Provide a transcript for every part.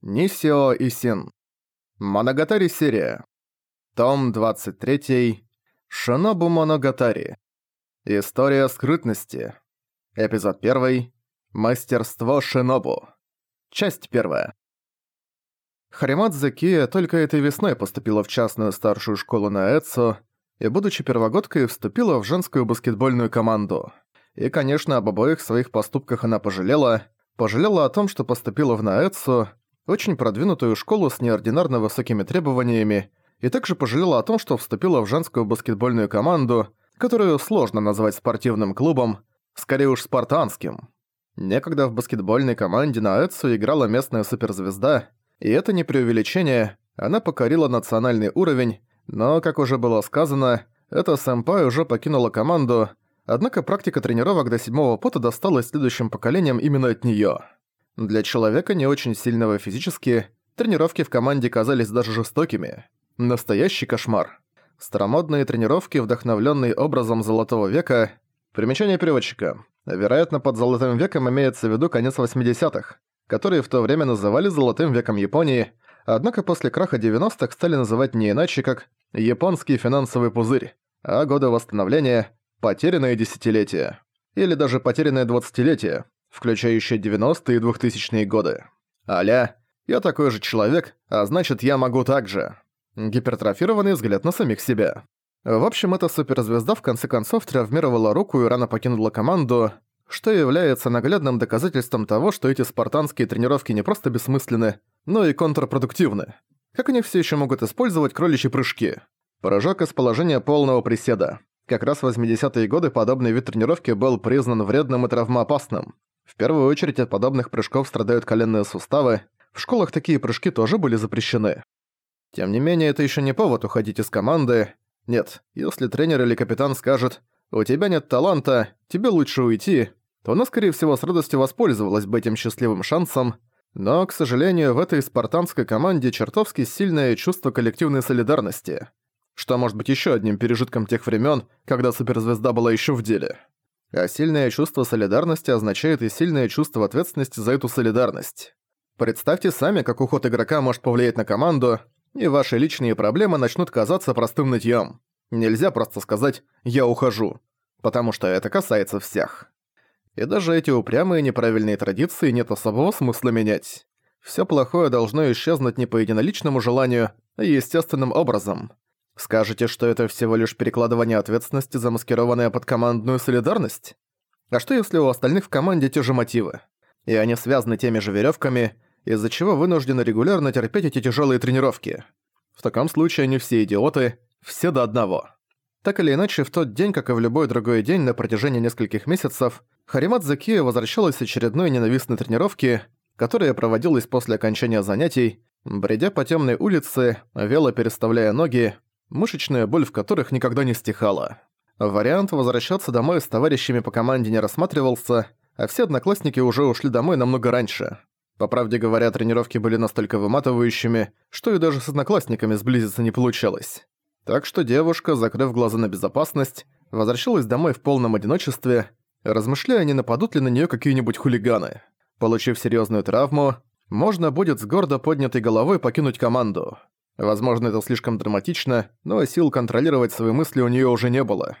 Нисио Исин. Моногатари серия. Том 23. Шинобу Моногатари. История скрытности. Эпизод 1. Мастерство Шинобу. Часть 1. Харимадзе Кия только этой весной поступила в частную старшую школу на Эцу и, будучи первогодкой, вступила в женскую баскетбольную команду. И, конечно, об обоих своих поступках она пожалела. Пожалела о том, что поступила в Наэцу, очень продвинутую школу с неординарно высокими требованиями, и также пожалела о том, что вступила в женскую баскетбольную команду, которую сложно назвать спортивным клубом, скорее уж спартанским. Некогда в баскетбольной команде на Эцу играла местная суперзвезда, и это не преувеличение, она покорила национальный уровень, но, как уже было сказано, эта сэмпай уже покинула команду, однако практика тренировок до седьмого пота досталась следующим поколениям именно от неё. Для человека не очень сильного физически, тренировки в команде казались даже жестокими. Настоящий кошмар. Старомодные тренировки, вдохновленные образом Золотого века. Примечание переводчика. Вероятно, под Золотым веком имеется в виду конец 80-х, которые в то время называли Золотым веком Японии, однако после краха 90-х стали называть не иначе, как «японский финансовый пузырь», а годы восстановления – потерянные десятилетия. Или даже потерянное двадцатилетие, включающая 90-е и 2000-е годы. Аля, я такой же человек, а значит я могу так же. Гипертрофированный взгляд на самих себя. В общем, эта суперзвезда в конце концов травмировала руку и рано покинула команду, что является наглядным доказательством того, что эти спартанские тренировки не просто бессмысленны, но и контрпродуктивны. Как они все еще могут использовать кроличьи прыжки? Прыжок из положения полного приседа. Как раз в 80-е годы подобный вид тренировки был признан вредным и травмоопасным. В первую очередь от подобных прыжков страдают коленные суставы, в школах такие прыжки тоже были запрещены. Тем не менее, это еще не повод уходить из команды. Нет, если тренер или капитан скажет «У тебя нет таланта, тебе лучше уйти», то она, скорее всего, с радостью воспользовалась бы этим счастливым шансом, но, к сожалению, в этой спартанской команде чертовски сильное чувство коллективной солидарности, что может быть еще одним пережитком тех времен, когда суперзвезда была еще в деле. А сильное чувство солидарности означает и сильное чувство ответственности за эту солидарность. Представьте сами, как уход игрока может повлиять на команду, и ваши личные проблемы начнут казаться простым нытьем. Нельзя просто сказать «я ухожу», потому что это касается всех. И даже эти упрямые неправильные традиции нет особого смысла менять. Всё плохое должно исчезнуть не по единоличному желанию, а естественным образом. Скажете, что это всего лишь перекладывание ответственности, замаскированное под командную солидарность? А что если у остальных в команде те же мотивы? И они связаны теми же веревками, из-за чего вынуждены регулярно терпеть эти тяжелые тренировки. В таком случае они все идиоты, все до одного. Так или иначе, в тот день, как и в любой другой день на протяжении нескольких месяцев, Харимат Закия возвращалась с очередной ненавистной тренировки, которая проводилась после окончания занятий, бредя по темной улице, вело переставляя ноги, мышечная боль в которых никогда не стихала. Вариант возвращаться домой с товарищами по команде не рассматривался, а все одноклассники уже ушли домой намного раньше. По правде говоря, тренировки были настолько выматывающими, что и даже с одноклассниками сблизиться не получалось. Так что девушка, закрыв глаза на безопасность, возвращалась домой в полном одиночестве, размышляя, не нападут ли на неё какие-нибудь хулиганы. Получив серьёзную травму, можно будет с гордо поднятой головой покинуть команду. Возможно, это слишком драматично, но сил контролировать свои мысли у неё уже не было.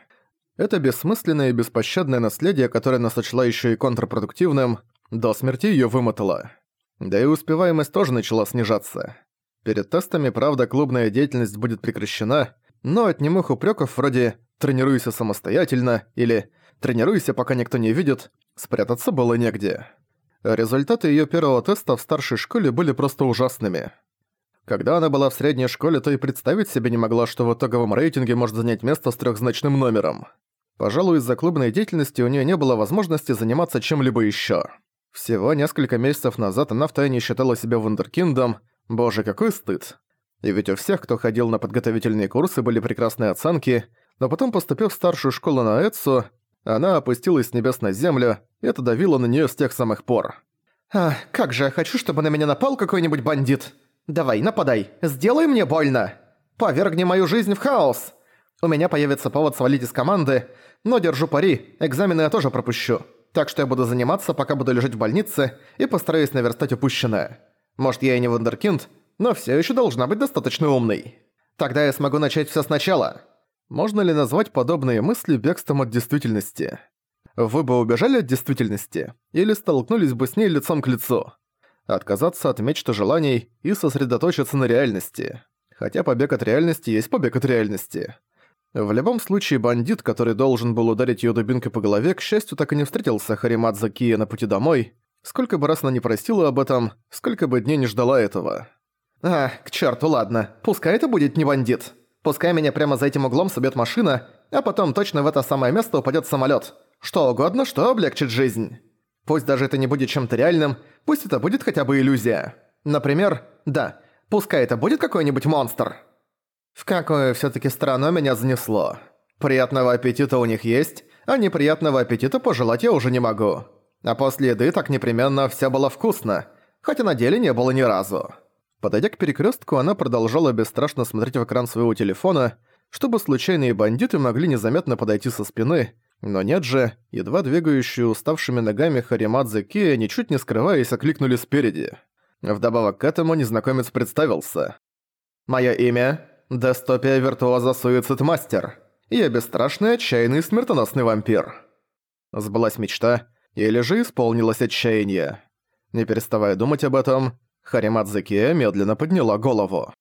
Это бессмысленное и беспощадное наследие, которое она сочла ещё и контрпродуктивным, до смерти её вымотало. Да и успеваемость тоже начала снижаться. Перед тестами, правда, клубная деятельность будет прекращена, но от немых упрёков вроде «тренируйся самостоятельно» или «тренируйся, пока никто не видит» спрятаться было негде. Результаты её первого теста в старшей школе были просто ужасными. Когда она была в средней школе, то и представить себе не могла, что в итоговом рейтинге может занять место с трехзначным номером. Пожалуй, из-за клубной деятельности у нее не было возможности заниматься чем-либо еще. Всего несколько месяцев назад она втайне считала себя вундеркиндом. Боже, какой стыд. И ведь у всех, кто ходил на подготовительные курсы, были прекрасные оценки, но потом, поступив в старшую школу на Эцу, она опустилась с небес на землю, и это давило на нее с тех самых пор. «А, как же я хочу, чтобы на меня напал какой-нибудь бандит!» «Давай, нападай! Сделай мне больно! Повергни мою жизнь в хаос! У меня появится повод свалить из команды, но держу пари, экзамены я тоже пропущу. Так что я буду заниматься, пока буду лежать в больнице, и постараюсь наверстать упущенное. Может, я и не вундеркинд, но все еще должна быть достаточно умной. Тогда я смогу начать все сначала. Можно ли назвать подобные мысли бегством от действительности? Вы бы убежали от действительности или столкнулись бы с ней лицом к лицу? Отказаться от мечты желаний и сосредоточиться на реальности. Хотя побег от реальности есть побег от реальности. В любом случае, бандит, который должен был ударить её дубинкой по голове, к счастью, так и не встретился Харимадзе Кия на пути домой. Сколько бы раз она не просила об этом, сколько бы дней не ждала этого. А, к черту, ладно. Пускай это будет не бандит. Пускай меня прямо за этим углом собьет машина, а потом точно в это самое место упадет самолет. Что угодно, что облегчит жизнь. Пусть даже это не будет чем-то реальным, пусть это будет хотя бы иллюзия. Например, да, пускай это будет какой-нибудь монстр. В какую все таки страну меня занесло. Приятного аппетита у них есть, а неприятного аппетита пожелать я уже не могу. А после еды так непременно все было вкусно, хотя на деле не было ни разу. Подойдя к перекрестку, она продолжала бесстрашно смотреть в экран своего телефона, чтобы случайные бандиты могли незаметно подойти со спины, но нет же, едва двигающие уставшими ногами Харимадзе Кия, ничуть не скрываясь, окликнули спереди. Вдобавок к этому незнакомец представился. «Моё имя – Дестопия Виртуоза Суицид Мастер. Я бесстрашный, отчаянный, смертоносный вампир». Сбылась мечта, или же исполнилось отчаяние. Не переставая думать об этом, Харимадзе Кия медленно подняла голову.